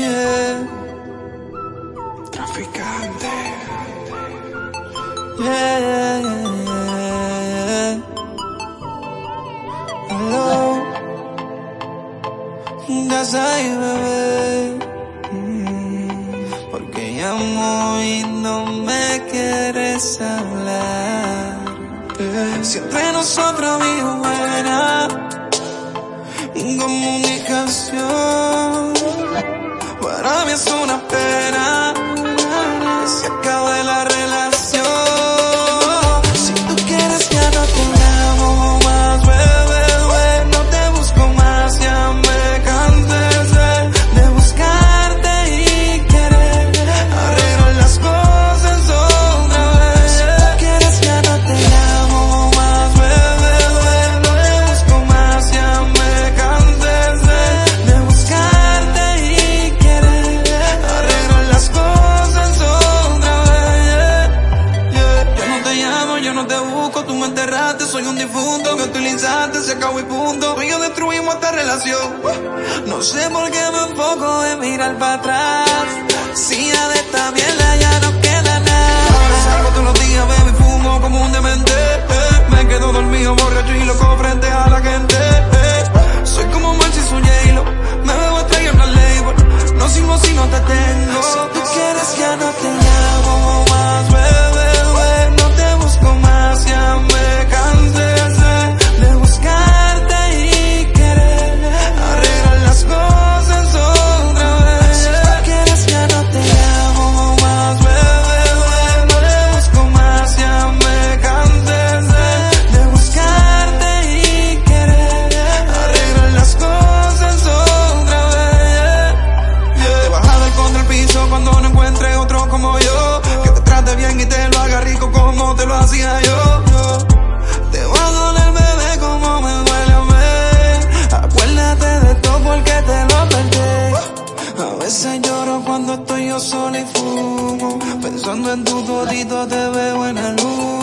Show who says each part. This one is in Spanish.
Speaker 1: yeah. Traficante. Yeah, yeah. Hello. Ya ahí, bebé. Mm, Porque llamo y no me quieres hablar. Si entre nosotros vivo buena comunicación. Para mí es una pena yo no te busco, tú me enterraste, soy un difunto que utilizaste, se acabó y punto. Y yo destruimos esta relación. No sé por qué me enfoco en mirar para atrás. Si ya de esta mierda Pensando en tu todito te veo en la luz.